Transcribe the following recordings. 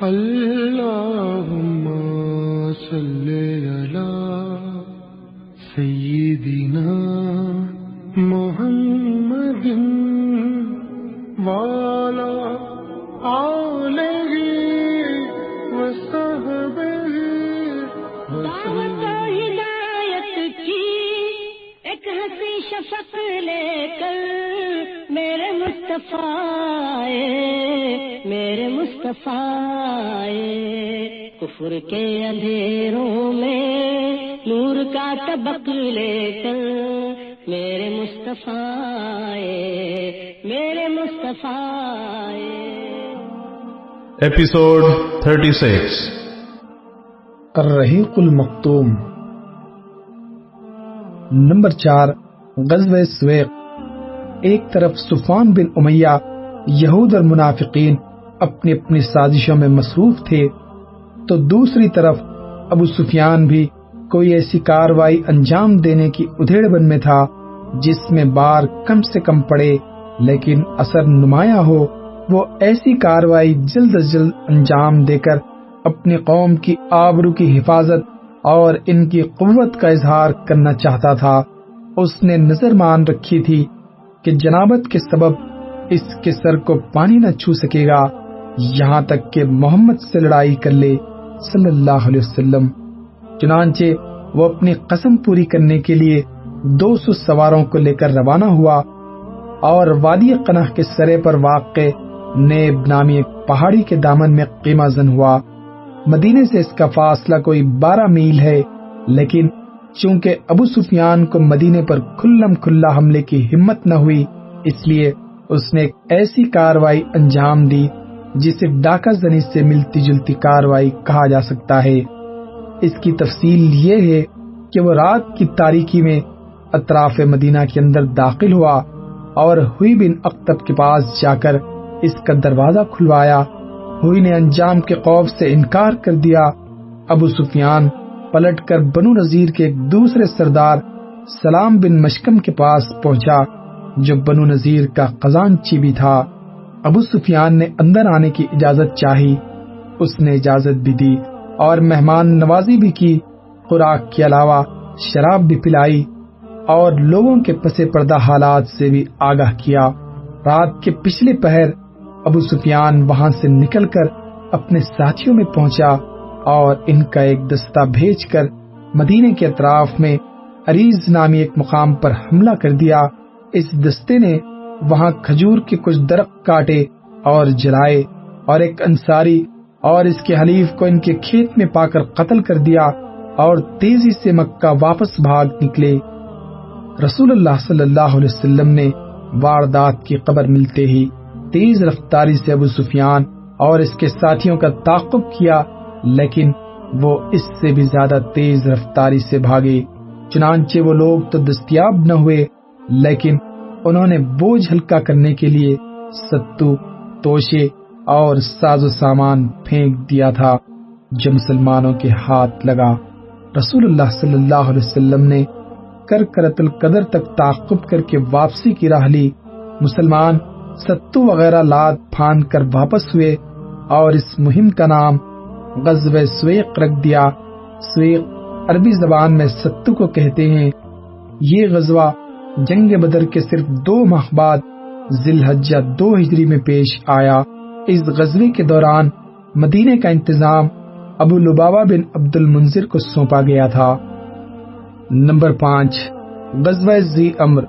اللهم صل على سيدنا محمد وعلى آله وصحبه دعوت وسلم ہدایت کی ایک ہنسی شفق لے کر میرے مصطفیٰ آئے، میرے مصطفیٰ۔ کفر کے اندھیروں میں نور کا طبق لے کر میرے مصطفیٰ میرے مصطفیٰ۔ Episode 36 الرحیق المختوم نمبر چار غزوہ سویق ایک طرف صفان بن امیہ یہود اور منافقین اپنی اپنی سازشوں میں مصروف تھے، تو دوسری طرف ابو سفیان بھی کوئی ایسی کاروائی انجام دینے کی ادھیڑ بن میں تھا جس میں بار کم سے کم پڑے، لیکن اثر نمایاں ہو، وہ ایسی کاروائی جلد از جلد انجام دے کر اپنی قوم کی آبرو کی حفاظت اور ان کی قوت کا اظہار کرنا چاہتا تھا۔ اس نے نظر مان رکھی تھی کہ جنابت کے سبب اس کے سر کو پانی نہ چھو سکے گا۔ یہاں تک کہ محمد سے لڑائی کر لے صلی اللہ علیہ وسلم۔ چنانچہ وہ اپنی قسم پوری کرنے کے لیے دو سو سواروں کو لے کر روانہ ہوا اور وادی قناہ کے سرے پر واقع نیب نامی ایک پہاڑی کے دامن میں قیمہ زن ہوا۔ مدینے سے اس کا فاصلہ کوئی بارہ میل ہے، لیکن چونکہ ابو سفیان کو مدینے پر کھلم کھلا حملے کی ہمت نہ ہوئی، اس لیے اس نے ایک ایسی کاروائی انجام دی جسے ڈاکہ زنی سے ملتی جلتی کاروائی کہا جا سکتا ہے۔ اس کی تفصیل یہ ہے کہ وہ رات کی تاریکی میں اطراف مدینہ کے اندر داخل ہوا اور ہوئی بن اختب کے پاس جا کر اس کا دروازہ کھلوایا۔ ہوئی نے انجام کے خوف سے انکار کر دیا۔ ابو سفیان پلٹ کر بنو نذیر کے ایک دوسرے سردار سلام بن مشکم کے پاس پہنچا، جو بنو نذیر کا خزانچی بھی تھا۔ ابو سفیان نے اندر آنے کی اجازت چاہی۔ اس نے اجازت بھی دی اور مہمان نوازی بھی کی۔ خوراک کے علاوہ شراب بھی پلائی اور لوگوں کے پس پردہ حالات سے بھی آگاہ کیا۔ رات کے پچھلے پہر ابو سفیان وہاں سے نکل کر اپنے ساتھیوں میں پہنچا اور ان کا ایک دستہ بھیج کر مدینے کے اطراف میں عریض نامی ایک مقام پر حملہ کر دیا۔ اس دستے نے وہاں کھجور کے کچھ درخت کاٹے اور جلائے اور ایک انصاری اور اس کے حلیف کو ان کے کھیت میں پا کر قتل کر دیا اور تیزی سے مکہ واپس بھاگ نکلے۔ رسول اللہ صلی اللہ علیہ وسلم نے واردات کی خبر ملتے ہی تیز رفتاری سے ابو سفیان اور اس کے ساتھیوں کا تعاقب کیا، لیکن وہ اس سے بھی زیادہ تیز رفتاری سے بھاگے۔ چنانچہ وہ لوگ تو دستیاب نہ ہوئے، لیکن انہوں نے بوجھ ہلکا کرنے کے لیے ستو، توشے اور ساز و سامان پھینک دیا تھا، جو مسلمانوں کے ہاتھ لگا۔ رسول اللہ صلی اللہ علیہ وسلم نے کر کرت القدر تک تعاقب کر کے واپسی کی راہ لی۔ مسلمان ستو وغیرہ لاد پھان کر واپس ہوئے اور اس مہم کا نام غزوہ سویق رکھ دیا۔ سویق عربی زبان میں ستو کو کہتے ہیں۔ یہ غزوہ جنگ بدر کے صرف دو ماہ بعد ذی الحجہ دو ہجری میں پیش آیا۔ اس غزوے کے دوران مدینے کا انتظام ابو لبابا بن عبد المنظر کو سونپا گیا تھا۔ نمبر پانچ، غزوہ زی امر۔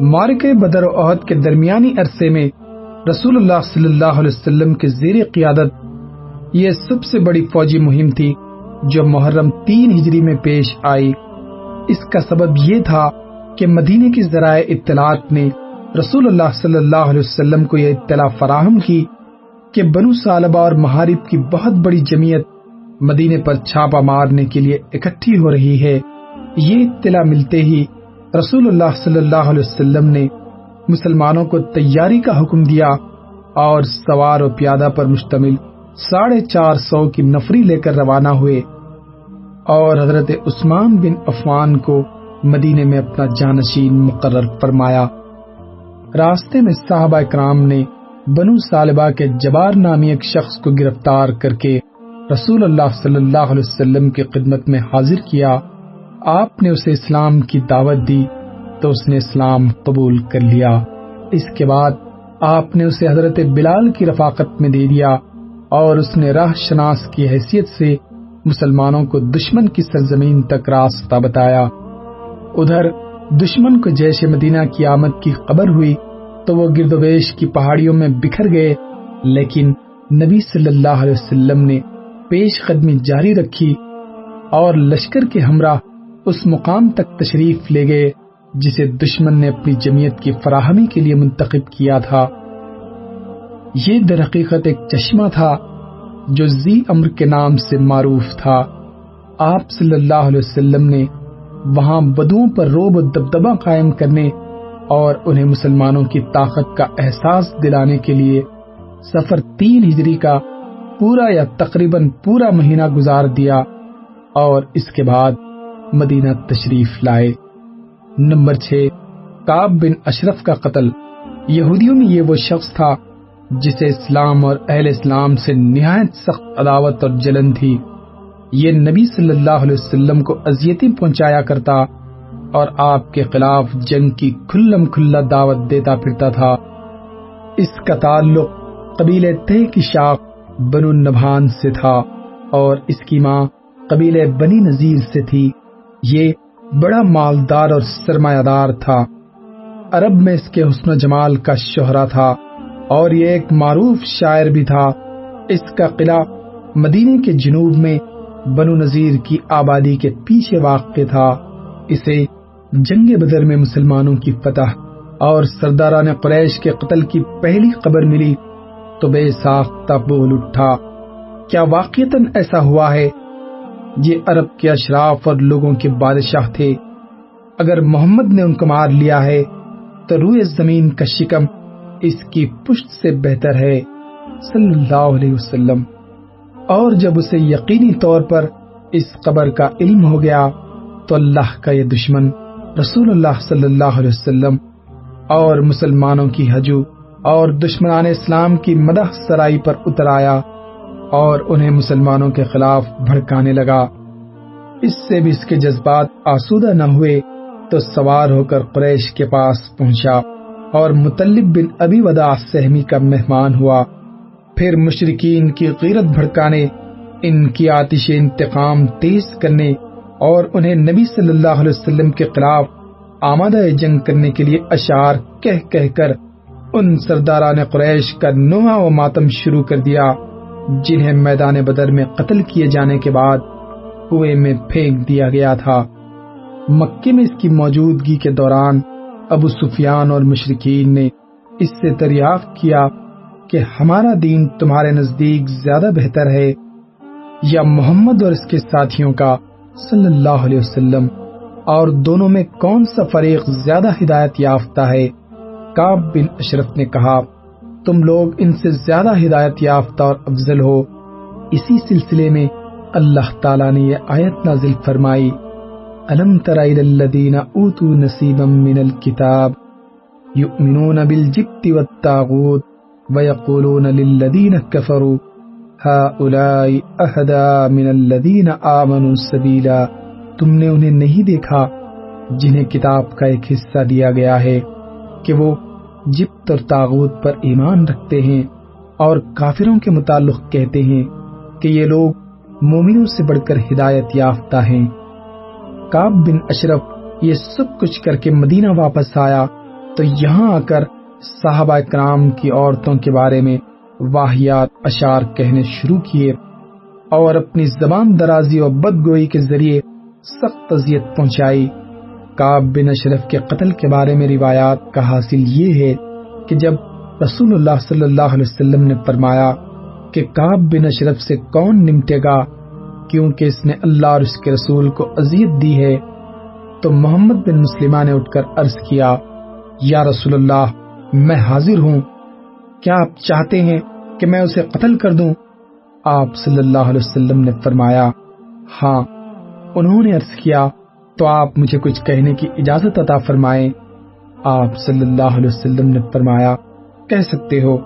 مارک بدر و عہد کے درمیانی عرصے میں رسول اللہ صلی اللہ علیہ وسلم کے زیر قیادت یہ سب سے بڑی فوجی مہم تھی جو محرم تین ہجری میں پیش آئی۔ اس کا سبب یہ تھا کہ مدینے کی ذرائع اطلاعات نے رسول اللہ صلی اللہ علیہ وسلم کو یہ اطلاع فراہم کی کہ بنو سالبہ اور محارب کی بہت بڑی جمعیت مدینے پر چھاپا مارنے کے لیے اکٹھی ہو رہی ہے۔ یہ اطلاع ملتے ہی رسول اللہ صلی اللہ علیہ وسلم نے مسلمانوں کو تیاری کا حکم دیا اور سوار و پیادہ پر مشتمل ساڑھے چار سو کی نفری لے کر روانہ ہوئے اور حضرت عثمان بن عفان کو مدینے میں اپنا جانشین مقرر فرمایا۔ راستے میں صحابہ کرام نے بنو سالبہ کے جبار نامی ایک شخص کو گرفتار کر کے رسول اللہ صلی اللہ علیہ وسلم کی خدمت میں حاضر کیا۔ آپ نے اسے اسلام کی دعوت دی تو اس نے اسلام قبول کر لیا۔ اس کے بعد آپ نے اسے حضرت بلال کی رفاقت میں دے دیا اور اس نے راہ شناس کی حیثیت سے مسلمانوں کو دشمن کی سرزمین تک راستہ بتایا۔ ادھر دشمن کو جیش مدینہ کی آمد کی خبر ہوئی تو وہ گرد و بیش کی پہاڑیوں میں بکھر گئے۔ لیکن نبی صلی اللہ علیہ وسلم نے پیش قدمی جاری رکھی اور لشکر کے ہمراہ اس مقام تک تشریف لے گئے جسے دشمن نے اپنی جمعیت کی فراہمی کے لیے منتخب کیا تھا۔ یہ در حقیقت ایک چشمہ تھا جو زی امر کے نام سے معروف تھا۔ آپ صلی اللہ علیہ وسلم نے وہاں بدوؤں پر روب و دبدبہ قائم کرنے اور انہیں مسلمانوں کی طاقت کا احساس دلانے کے لیے سفر تین ہجری کا پورا یا تقریباً پورا مہینہ گزار دیا اور اس کے بعد مدینہ تشریف لائے۔ نمبر چھ کاب بن اشرف کا قتل۔ یہودیوں میں یہ وہ شخص تھا جسے اسلام اور اہل اسلام سے نہایت سخت عداوت اور جلن تھی۔ یہ نبی صلی اللہ علیہ وسلم کو اذیتیں پہنچایا کرتا اور آپ کے خلاف جنگ کی کھلم کھلا دعوت دیتا پھرتا تھا۔ اس کا تعلق قبیلے تے کی شاخ بنو نبھان سے تھا اور اس کی ماں قبیلے بنی نذیر سے تھی۔ یہ بڑا مالدار اور سرمایہ دار تھا۔ عرب میں اس کے حسن و جمال کا شہرا تھا اور یہ ایک معروف شاعر بھی تھا۔ اس کا قلعہ مدینے کے جنوب میں بنو نذیر کی آبادی کے پیچھے واقع تھا۔ اسے جنگ بدر میں مسلمانوں کی فتح اور سرداران قریش کے قتل کی پہلی خبر ملی تو بے ساختہ بول اٹھا۔ کیا واقعتاً ایسا ہوا ہے؟ یہ عرب کے اشراف اور لوگوں کے بادشاہ تھے۔ اگر محمد نے ان کو مار لیا ہے تو روئے زمین کا شکم اس کی پشت سے بہتر ہے۔ صلی اللہ علیہ وسلم۔ اور جب اسے یقینی طور پر اس قبر کا علم ہو گیا تو اللہ کا یہ دشمن رسول اللہ صلی اللہ علیہ وسلم اور مسلمانوں کی حجو اور دشمنان اسلام کی مدح سرائی پر اتر آیا اور انہیں مسلمانوں کے خلاف بھڑکانے لگا۔ اس سے بھی اس کے جذبات آسودہ نہ ہوئے تو سوار ہو کر قریش کے پاس پہنچا اور مطلب بن ابی ودا سہمی کا مہمان ہوا۔ پھر مشرقین کی غیرت بھڑکانے، ان کی آتش انتقام تیز کرنے اور انہیں نبی صلی اللہ علیہ وسلم کے خلاف آمادہ جنگ کرنے کے لیے اشعار کہہ کہہ کر ان سرداران قریش کا نواں و ماتم شروع کر دیا، جنہیں میدان بدر میں قتل کیے جانے کے بعد کنویں میں پھینک دیا گیا تھا۔ مکے میں اس کی موجودگی کے دوران ابو سفیان اور مشرقین نے اس سے دریافت کیا کہ ہمارا دین تمہارے نزدیک زیادہ بہتر ہے۔ یا محمد اور اس کے ساتھیوں کا صلی اللہ علیہ وسلم، اور دونوں میں کون سا فریق زیادہ ہدایت یافتہ ہے؟ کاب بن اشرف نے کہا، تم لوگ ان سے زیادہ ہدایت یافتہ اور افضل ہو۔ اسی سلسلے میں اللہ تعالیٰ نے یہ آیت نازل فرمائی۔ الم ترائل الذین اوتوا نصیبا من الكتاب یؤمنون بالجبت والتاغوت ويقولون للذين كفروا، هؤلاء اهدا من الذين آمنوا سبیلا تم نے انہیں نہیں دیکھا جنہیں کتاب کا ایک حصہ دیا گیا ہے کہ وہ جبت اور تاغوت پر ایمان رکھتے ہیں اور کافروں کے متعلق کہتے ہیں کہ یہ لوگ مومنوں سے بڑھ کر ہدایت یافتہ ہیں۔ کاب بن اشرف یہ سب کچھ کر کے مدینہ واپس آیا تو یہاں آ کر صحابہ کرام کی عورتوں کے بارے میں واحیات اشار کہنے شروع کیے اور اپنی زبان درازی اور بدگوئی کے ذریعے سخت اذیت پہنچائی۔ کاب بن اشرف کے قتل کے بارے میں روایات کا حاصل یہ ہے کہ جب رسول اللہ صلی اللہ علیہ وسلم نے فرمایا کہ کاب بن اشرف سے کون نمٹے گا، کیونکہ اس نے اللہ اور اس کے رسول کو اذیت دی ہے، تو محمد بن مسلمہ نے اٹھ کر عرض کیا، یا رسول اللہ میں حاضر ہوں۔ کیا آپ چاہتے ہیں کہ میں اسے قتل کر دوں؟ آپ صلی اللہ علیہ وسلم نے فرمایا ہاں۔ انہوں نے عرض کیا، تو آپ مجھے کچھ کہنے کی اجازت عطا فرمائیں۔ آپ صلی اللہ علیہ وسلم نے فرمایا، کہہ سکتے ہو۔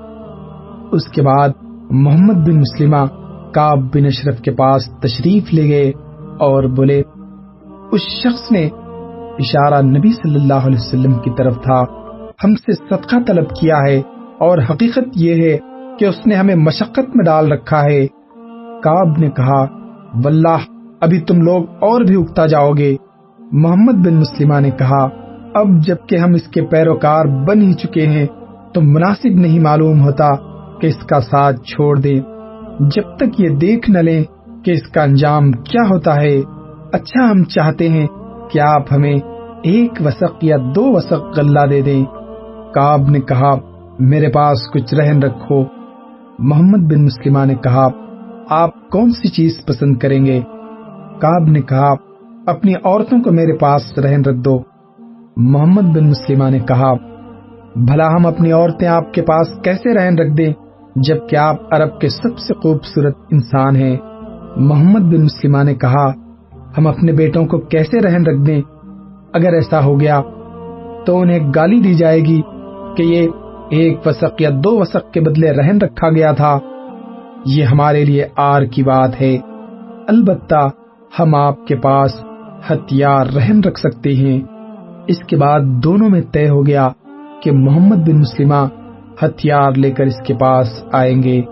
اس کے بعد محمد بن مسلمہ کاب بن اشرف کے پاس تشریف لے گئے اور بولے، اس شخص نے اشارہ نبی صلی اللہ علیہ وسلم کی طرف تھا۔ ہم سے صدقہ طلب کیا ہے اور حقیقت یہ ہے کہ اس نے ہمیں مشقت میں ڈال رکھا ہے۔ کاب نے کہا، واللہ، ابھی تم لوگ اور بھی اگتا جاؤ گے۔ محمد بن مسلمہ نے کہا، اب جبکہ ہم اس کے پیروکار بن ہی چکے ہیں، تو مناسب نہیں معلوم ہوتا کہ اس کا ساتھ چھوڑ دیں۔ جب تک یہ دیکھ نہ لیں کہ اس کا انجام کیا ہوتا ہے اچھا ہم چاہتے ہیں کہ آپ ہمیں ایک وسق یا دو وسق غلہ دے دیں۔ کاب نے کہا، میرے پاس کچھ رہن رکھو. محمد بن مسلمہ نے کہا، آپ کون سی چیز پسند کریں گے؟ کاب نے کہا، اپنی عورتوں کو میرے پاس رہن رکھ دو. محمد بن مسلمہ نے کہا، بھلا ہم اپنی عورتیں آپ کے پاس کیسے رہن رکھ دیں جبکہ آپ عرب کے سب سے خوبصورت انسان ہیں؟ محمد بن مسلمہ نے کہا، ہم اپنے بیٹوں کو کیسے رہن رکھ دیں؟ اگر ایسا ہو گیا تو انہیں گالی دی جائے گی کہ یہ ایک وسق یا دو وسق کے بدلے رہن رکھا گیا تھا۔ یہ ہمارے لیے آر کی بات ہے۔ البتہ ہم آپ کے پاس ہتھیار رہن رکھ سکتے ہیں۔ اس کے بعد دونوں میں طے ہو گیا کہ محمد بن مسلمہ ہتھیار لے کر اس کے پاس آئیں گے۔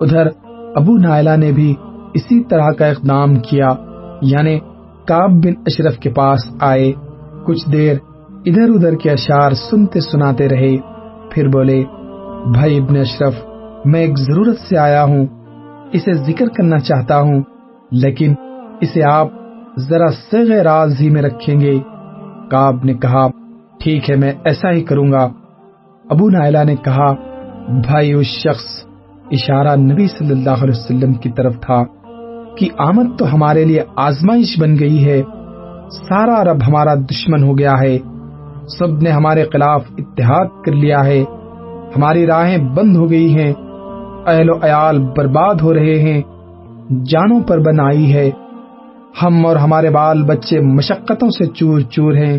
ادھر ابو نائلہ نے بھی اسی طرح کا اقدام کیا یعنی کاب بن اشرف کے پاس آئے۔ کچھ دیر ادھر ادھر کے اشار سنتے سناتے رہے۔ پھر بولے، بھائی ابن اشرف، میں ایک ضرورت سے آیا ہوں، اسے ذکر کرنا چاہتا ہوں، لیکن اسے آپ ذرا سغ راز ہی میں رکھیں گے۔ کاب نے کہا، ٹھیک ہے، میں ایسا ہی کروں گا۔ ابو نائلہ نے کہا، بھائی اس شخص اشارہ نبی صلی اللہ علیہ وسلم کی طرف تھا کہ آمد تو ہمارے لیے آزمائش بن گئی ہے، سارا عرب ہمارا دشمن ہو گیا ہے۔ سب نے ہمارے خلاف اتحاد کر لیا ہے۔ ہماری راہیں بند ہو گئی ہیں۔ اہل و عیال برباد ہو رہے ہیں۔ جانوں پر بن آئی ہے۔ ہم اور ہمارے بال بچے مشقتوں سے چور چور ہیں۔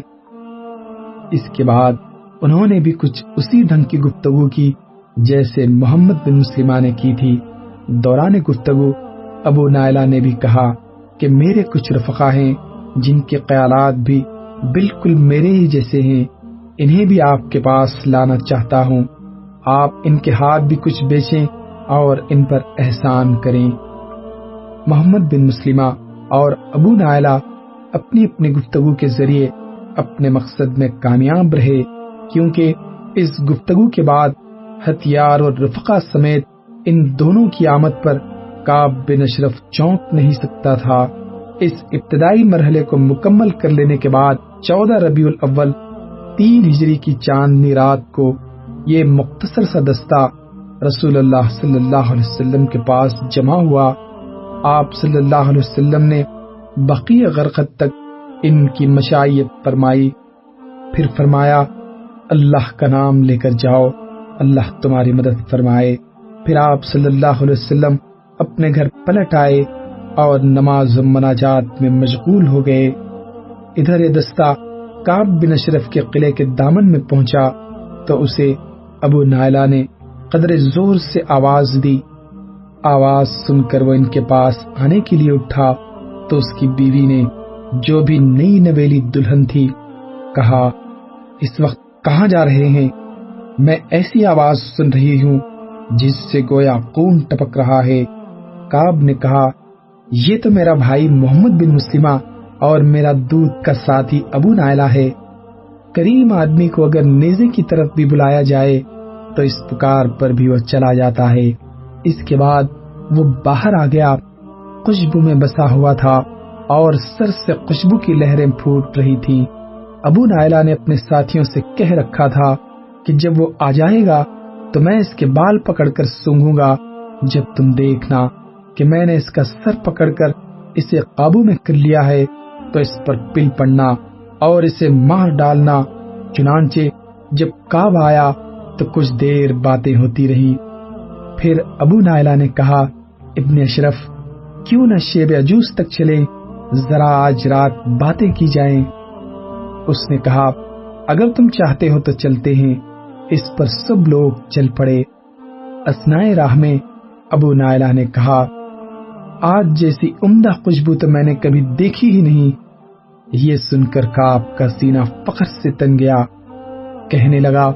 اس کے بعد انہوں نے بھی کچھ اسی ڈھنگ کی گفتگو کی جیسے محمد بن مسلمہ نے کی تھی۔ دوران گفتگو، ابو نائلہ نے بھی کہا کہ میرے کچھ رفقا ہیں جن کے خیالات بھی بالکل میرے ہی جیسے ہیں۔ انہیں بھی آپ کے پاس لانا چاہتا ہوں۔ آپ ان کے ہاتھ بھی کچھ بیچیں اور ان پر احسان کریں۔ محمد بن مسلمہ اور ابو نائلہ اپنی اپنی گفتگو کے ذریعے اپنے مقصد میں کامیاب رہے، کیونکہ اس گفتگو کے بعد ہتھیار اور رفقا سمیت ان دونوں کی آمد پر کاب بن اشرف چونک نہیں سکتا تھا۔ اس ابتدائی مرحلے کو مکمل کر لینے کے بعد چودہ ربیع الاول، تین ہجری کی چاندنی رات کو یہ مختصر سا دستہ رسول اللہ صلی اللہ علیہ وسلم کے پاس جمع ہوا۔ آپ صلی اللہ علیہ وسلم نے بقی غرقت تک ان کی مشائیت فرمائی۔ پھر فرمایا، اللہ کا نام لے کر جاؤ، اللہ تمہاری مدد فرمائے۔ پھر آپ صلی اللہ علیہ وسلم اپنے گھر پلٹ آئے۔ اور نماز مناجات میں مشغول ہو گئے۔ ادھر یہ دستہ کاب بن اشرف کے قلعے کے دامن میں پہنچا تو اسے ابو نائلہ نے قدر زور سے آواز دی۔ آواز سن کر وہ ان کے پاس آنے کے لیے اٹھا تو اس کی بیوی نے جو بھی نئی نویلی دلہن تھی کہا، اس وقت کہاں جا رہے ہیں؟ میں ایسی آواز سن رہی ہوں جس سے گویا خون ٹپک رہا ہے۔ کاب نے کہا یہ تو میرا بھائی محمد بن مسلمہ اور میرا دودھ کا ساتھی ابو نائلہ ہے۔ کریم آدمی کو اگر نیزے کی طرف بھی بلایا جائے تو اس پکار پر بھی وہ چلا جاتا ہے۔ اس کے بعد وہ باہر آ گیا۔ خوشبو میں بسا ہوا تھا اور سر سے خوشبو کی لہریں پھوٹ رہی تھی ابو نائلہ نے اپنے ساتھیوں سے کہہ رکھا تھا کہ جب وہ آ جائے گا تو میں اس کے بال پکڑ کر سونگوں گا جب تم دیکھنا۔ کہ میں نے اس کا سر پکڑ کر اسے قابو میں کر لیا ہے، تو اس پر پل پڑنا اور اسے مار ڈالنا، چنانچہ جب کاب آیا تو کچھ دیر باتیں ہوتی رہی پھر ابو نائلہ نے کہا، ابن اشرف، کیوں نہ شیب عجوز تک چلے ذرا آج رات باتیں کی جائیں۔ اس نے کہا، اگر تم چاہتے ہو تو چلتے ہیں، اس پر سب لوگ چل پڑے۔ اسنائے راہ میں ابو نائلہ نے کہا آج جیسی عمدہ خوشبو تو میں نے کبھی دیکھی ہی نہیں۔ یہ سن کر کاپ کا سینہ فخر سے تن گیا۔ کہنے لگا،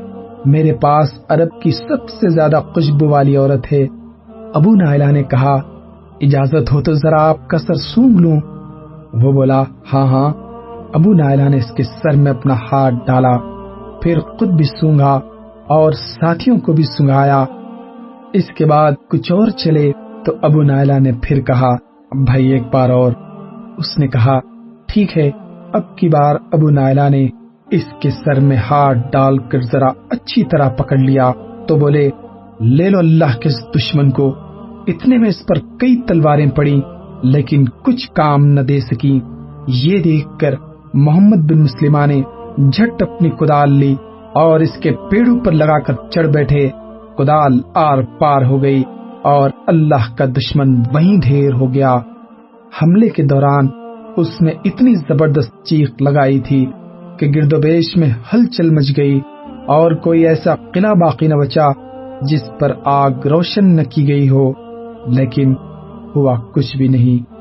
میرے پاس عرب کی سب سے زیادہ خوشبو والی عورت ہے۔ ابو نائلہ نے کہا، اجازت ہو تو ذرا آپ کا سر سونگ لوں۔ وہ بولا ہاں ہاں۔ ابو نائلہ نے اس کے سر میں اپنا ہاتھ ڈالا، پھر خود بھی سونگا اور ساتھیوں کو بھی سنگایا اس کے بعد کچھ اور چلے۔ تو ابو نائلہ نے پھر کہا، بھائی ایک بار اور۔ اس نے کہا، ٹھیک ہے، اب کی بار ابو نائلہ نے اس کے سر میں ہاتھ ڈال کر ذرا اچھی طرح پکڑ لیا۔ تو بولے، لے لو اللہ کے اس دشمن کو۔ اتنے میں اس پر کئی تلواریں پڑی لیکن کچھ کام نہ دے سکی یہ دیکھ کر محمد بن مسلمہ نے جھٹ اپنی کدال لی اور اس کے پیڑوں پر لگا کر چڑھ بیٹھے۔ کدال آر پار ہو گئی۔ اور اللہ کا دشمن وہیں ڈھیر ہو گیا۔ حملے کے دوران اس نے اتنی زبردست چیخ لگائی تھی کہ گرد و بیش میں ہلچل مچ گئی اور کوئی ایسا قلعہ باقی نہ بچا جس پر آگ روشن نہ کی گئی ہو، لیکن ہوا کچھ بھی نہیں۔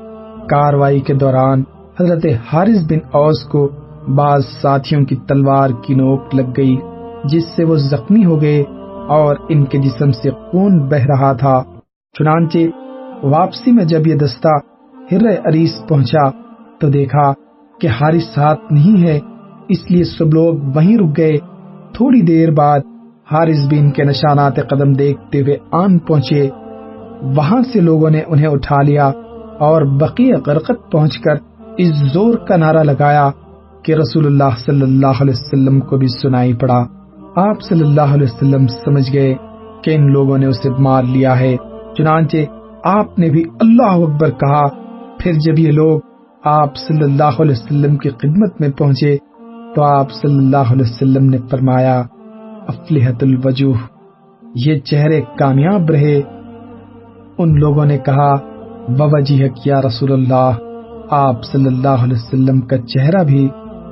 کاروائی کے دوران حضرت حارث بن اوس کو بعض ساتھیوں کی تلوار کی نوک لگ گئی، جس سے وہ زخمی ہو گئے۔ اور ان کے جسم سے خون بہ رہا تھا۔ چنانچہ واپسی میں جب یہ دستہ ہر عریس پہنچا تو دیکھا کہ حارث ساتھ نہیں ہے، اس لیے سب لوگ وہیں رک گئے۔ تھوڑی دیر بعد حارث بھی ان کے نشانات قدم دیکھتے ہوئے آن پہنچے۔ وہاں سے لوگوں نے انہیں اٹھا لیا اور بقیہ غرقت پہنچ کر اس زور کا نعرہ لگایا کہ رسول اللہ صلی اللہ علیہ وسلم کو بھی سنائی پڑا۔ آپ صلی اللہ علیہ وسلم سمجھ گئے کہ ان لوگوں نے اسے مار لیا ہے۔ چنانچہ آپ نے بھی اللہ اکبر کہا، پھر جب یہ لوگ آپ صلی اللہ علیہ وسلم کی خدمت میں پہنچے تو آپ صلی اللہ علیہ وسلم نے فرمایا، افلحت الوجوہ، یہ چہرے کامیاب رہے۔ ان لوگوں نے کہا وجہ کیا رسول اللہ آپ صلی اللہ علیہ وسلم کا چہرہ بھی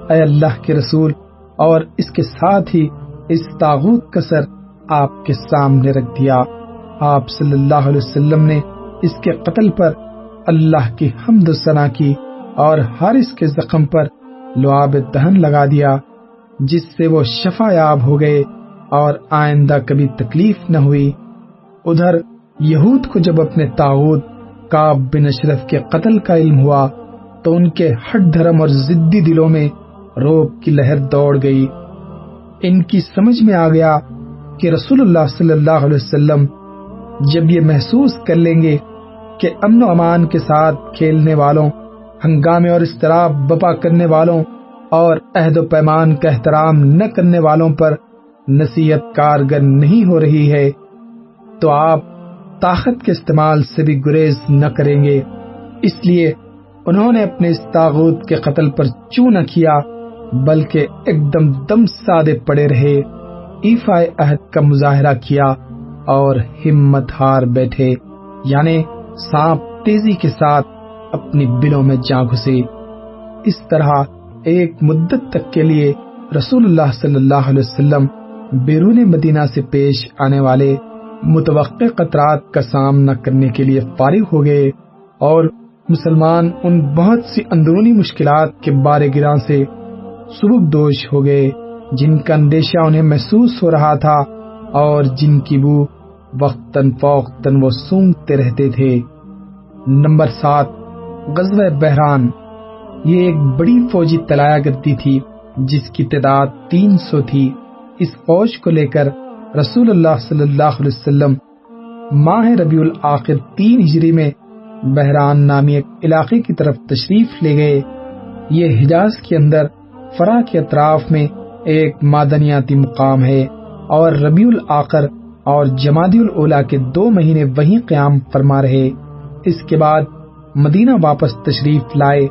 اے اللہ کے رسول اور اس کے ساتھ ہی اس تاغوت کا سر آپ کے سامنے رکھ دیا۔ آپ صلی اللہ علیہ وسلم نے اس کے قتل پر اللہ کی حمد و ثنا کی اور حارث کے زخم پر لعاب دہن لگا دیا، جس سے وہ شفا یاب ہو گئے اور آئندہ کبھی تکلیف نہ ہوئی۔ ادھر یہود کو جب اپنے تاغت کاب بن اشرف کے قتل کا علم ہوا، تو ان کے ہٹ دھرم اور ضدی دلوں میں روب کی لہر دوڑ گئی۔ ان کی سمجھ میں آ گیا کہ رسول اللہ صلی اللہ علیہ وسلم جب یہ محسوس کر لیں گے کہ امن و امان کے ساتھ کھیلنے والوں، ہنگامے اور اضطراب بپا کرنے والوں اور عہد و پیمان کا احترام نہ کرنے والوں پر نصیحت کارگر نہیں ہو رہی ہے، تو آپ طاقت کے استعمال سے بھی گریز نہ کریں گے۔ اس لیے انہوں نے اپنے اس تاغت کے قتل پر چوں نہ کیا۔ بلکہ ایک دم دم سادے پڑے رہے۔ ایفا عہد کا مظاہرہ کیا اور ہمت ہار بیٹھے یعنی سانپ تیزی کے ساتھ اپنی بلوں میں جا گھسے۔ اس طرح ایک مدت تک کے لیے رسول اللہ صلی اللہ علیہ وسلم بیرون مدینہ سے پیش آنے والے متوقع قطرات کا سامنا کرنے کے لیے فارغ ہو گئے اور مسلمان ان بہت سی اندرونی مشکلات کے بارے گراں سے سبک دوش ہو گئے۔ جن کا اندیشہ انہیں محسوس ہو رہا تھا اور جن کی بو وقتاً فوقتاً وہ سونگتے رہتے تھے۔ نمبر سات، غزوہ بحران۔ یہ ایک بڑی فوجی تلایا کرتی تھی، جس کی تعداد تین سو تھی۔ اس فوج کو لے کر رسول اللہ صلی اللہ علیہ وسلم ماہ ربیع الآخر تین ہجری میں بحران نامی ایک علاقے کی طرف تشریف لے گئے۔ یہ حجاز کے اندر فرا کے اطراف میں ایک معدنیاتی مقام ہے اور ربیع الآخر اور جمادی الاولا کے دو مہینے وہیں قیام فرما رہے۔ اس کے بعد مدینہ واپس تشریف لائے۔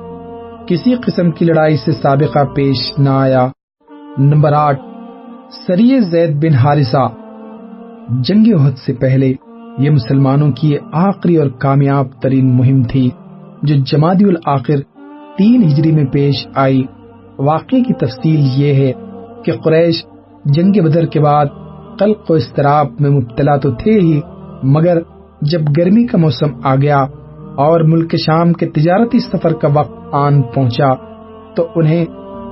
کسی قسم کی لڑائی سے سابقہ پیش نہ آیا۔ نمبر آٹھ سری زید بن حارثہ۔ جنگ عہد سے پہلے یہ مسلمانوں کی آخری اور کامیاب ترین مہم تھی، جو جمادی الآخر تین ہجری میں پیش آئی۔ واقعے کی تفصیل یہ ہے کہ قریش جنگ بدر کے بعد قلق و استراب میں مبتلا تو تھے ہی، مگر جب گرمی کا موسم آ گیا اور ملک شام کے تجارتی سفر کا وقت آن پہنچا تو انہیں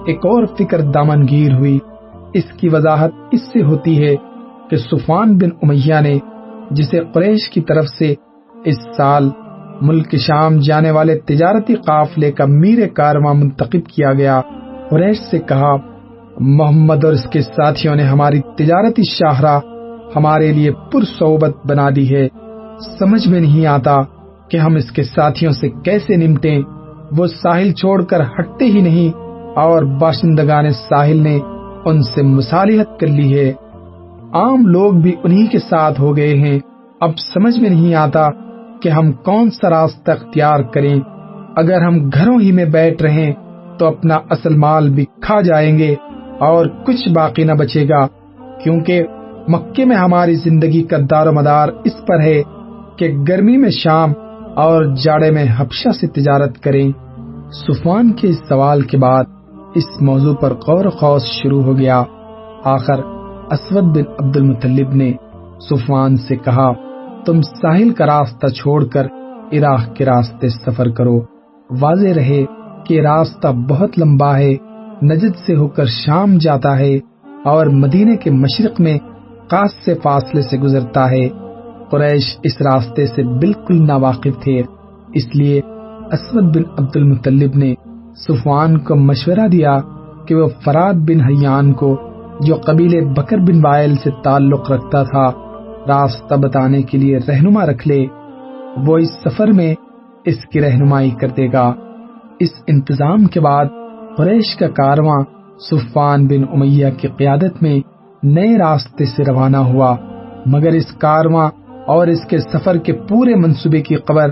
ایک اور فکر دامن گیر ہوئی۔ اس کی وضاحت اس سے ہوتی ہے کہ سفان بن امیہ نے جسے قریش کی طرف سے اس سال ملک شام جانے والے تجارتی قافلے کا میر کارواں منتخب کیا گیا۔ قریش سے کہا، محمد اور اس کے ساتھیوں نے ہماری تجارتی شاہراہ ہمارے لیے پرصوبت بنا دی ہے۔ سمجھ میں نہیں آتا کہ ہم اس کے ساتھیوں سے کیسے نمٹیں۔ وہ ساحل چھوڑ کر ہٹتے ہی نہیں اور باشندگان ساحل نے ان سے مصالحت کر لی ہے۔ عام لوگ بھی انہی کے ساتھ ہو گئے ہیں۔ اب سمجھ میں نہیں آتا کہ ہم کون سا راستہ اختیار کریں۔ اگر ہم گھروں ہی میں بیٹھ رہے تو اپنا اصل مال بھی کھا جائیں گے اور کچھ باقی نہ بچے گا، کیونکہ مکے میں ہماری زندگی کا دار و مدار اس پر ہے کہ گرمی میں شام اور جاڑے میں حبشہ سے تجارت کریں۔ سفان کے اس سوال کے بعد اس موضوع پر غور و خوص شروع ہو گیا۔ آخر اسود بن عبد المطلب نے سفان سے کہا، تم ساحل کا راستہ چھوڑ کر عراق کے راستے سفر کرو، واضح رہے کہ راستہ بہت لمبا ہے۔ نجد سے ہو کر شام جاتا ہے اور مدینے کے مشرق میں خاص سے فاصلے سے گزرتا ہے۔ قریش اس راستے سے بالکل ناواقف تھے۔ اس لیے اسود بن عبد المطلب نے سفان کو مشورہ دیا کہ وہ فراد بن حیان کو، جو قبیلے بکر بن وائل سے تعلق رکھتا تھا، راستہ بتانے کے لیے رہنما رکھ لے۔ وہ اس سفر میں اس کی رہنمائی کر دے گا۔ اس انتظام کے بعد قریش کا کارواں سفان بن امیہ کی قیادت میں نئے راستے سے روانہ ہوا، مگر اس کارواں اور اس کے سفر کے پورے منصوبے کی خبر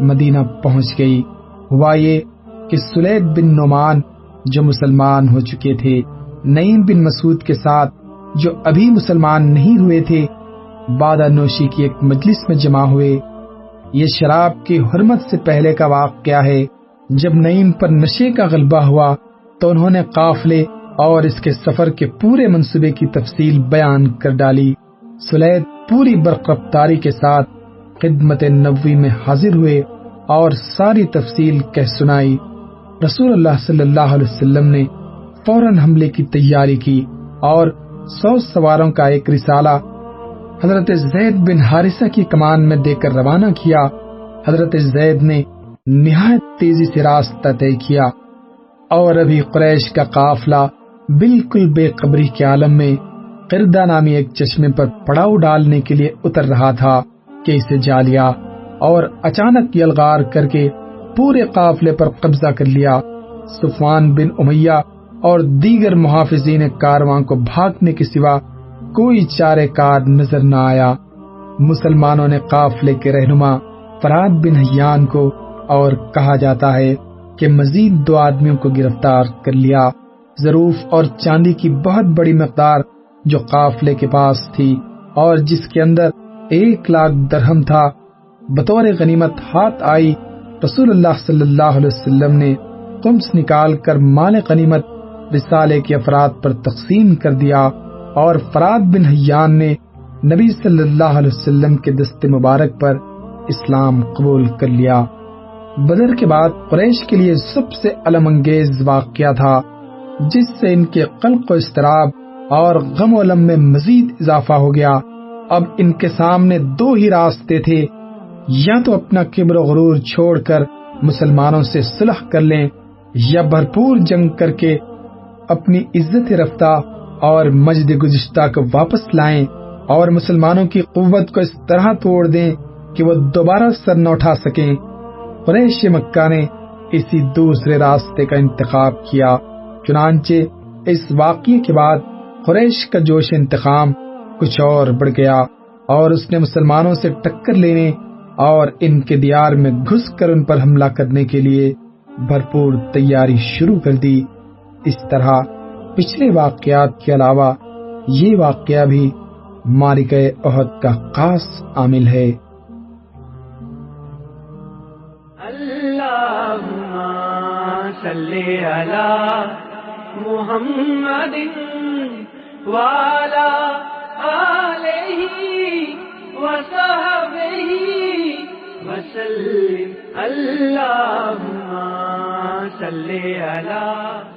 مدینہ پہنچ گئی۔ ہوا یہ کہ سلید بن نعمان جو مسلمان ہو چکے تھے، نعیم بن مسعود کے ساتھ جو ابھی مسلمان نہیں ہوئے تھے، بادہ نوشی کی ایک مجلس میں جمع ہوئے۔ یہ شراب کی حرمت سے پہلے کا واقعہ ہے۔ جب نعیم پر نشے کا غلبہ ہوا تو انہوں نے قافلے اور اس کے سفر کے پورے منصوبے کی تفصیل بیان کر ڈالی۔ سلید پوری برق رفتاری کے ساتھ خدمت نبوی میں حاضر ہوئے اور ساری تفصیل کہہ سنائی۔ رسول اللہ صلی اللہ علیہ وسلم نے فوراً حملے کی تیاری کی اور سو سواروں کا ایک رسالہ حضرت زید بن حارثہ کی کمان میں دے کر روانہ کیا۔ حضرت زید نے نہایت تیزی سے راستہ طے کیا اور ابھی قریش کا قافلہ بالکل بے قبری کے عالم میں قردہ نامی ایک چشمے پر پڑاؤ ڈالنے کے لیے اتر رہا تھا کہ اسے جا لیا اور اچانک یلغار کر کے پورے قافلے پر قبضہ کر لیا۔ سفان بن امیہ اور دیگر محافظین کارواں کو بھاگنے کے سوا کوئی چارے کار نظر نہ آیا۔ مسلمانوں نے قافلے کے رہنما فراد بن حیان کو اور کہا جاتا ہے کہ مزید دو آدمیوں کو گرفتار کر لیا۔ ضروف اور چاندی کی بہت بڑی مقدار جو قافلے کے پاس تھی اور جس کے اندر ایک لاکھ درہم تھا، بطور غنیمت ہاتھ آئی۔ رسول اللہ صلی اللہ علیہ وسلم نے کمس نکال کر مال غنیمت رسالے کے افراد پر تقسیم کر دیا اور فراد بن حیان نے نبی صلی اللہ علیہ وسلم کے دست مبارک پر اسلام قبول کر لیا۔ بدر کے بعد قریش کے لیے سب سے علم انگیز واقعہ تھا، جس سے ان کے قلق و استراب اور غم و علم میں مزید اضافہ ہو گیا۔ اب ان کے سامنے دو ہی راستے تھے، یا تو اپنا کبر و غرور چھوڑ کر مسلمانوں سے صلح کر لیں، یا بھرپور جنگ کر کے اپنی عزت رفتہ اور مجد گزشتہ کو واپس لائیں اور مسلمانوں کی قوت کو اس طرح توڑ دیں کہ وہ دوبارہ سر نہ اٹھا سکیں۔ قریش مکہ نے اسی دوسرے راستے کا انتخاب کیا، چنانچہ اس واقعے کے بعد قریش کا جوش انتقام کچھ اور بڑھ گیا اور اس نے مسلمانوں سے ٹکر لینے اور ان کے دیار میں گھس کر ان پر حملہ کرنے کے لیے بھرپور تیاری شروع کر دی۔ اس طرح پچھلے واقعات کے علاوہ یہ واقعہ بھی مارک عہد کا خاص عامل ہے۔ صلی علی محمد والا علیہ وصحبہ وسلم. اللہم صلی علی